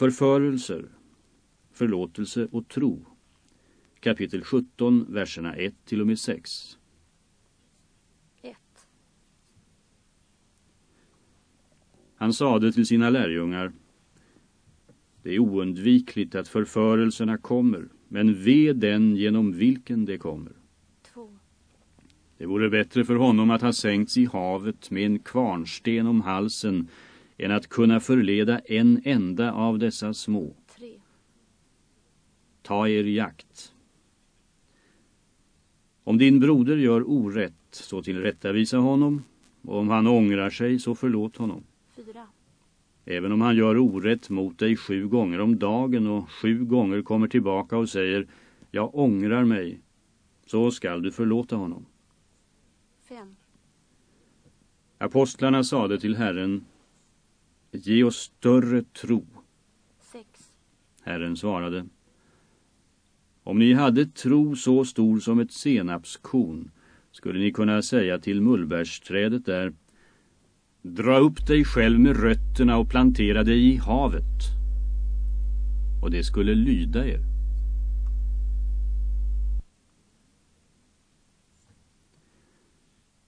Förförelser, förlåtelse och tro. Kapitel 17, verserna 1 till och med 6. 1. Han sade till sina lärjungar Det är oundvikligt att förförelserna kommer, men ve den genom vilken det kommer. 2. Det vore bättre för honom att ha sänkts i havet med en kvarnsten om halsen än att kunna förleda en enda av dessa små. 3. Ta er jakt. Om din broder gör orätt, så tillrättavisa honom, och om han ångrar sig, så förlåt honom. 4. Även om han gör orätt mot dig sju gånger om dagen och sju gånger kommer tillbaka och säger Jag ångrar mig, så skall du förlåta honom. 5. Apostlarna sade till Herren Ge oss större tro. 6. Herren svarade Om ni hade tro så stor som ett senapskorn skulle ni kunna säga till mullbärsträdet där Dra upp dig själv med rötterna och plantera dig i havet. Och det skulle lyda er.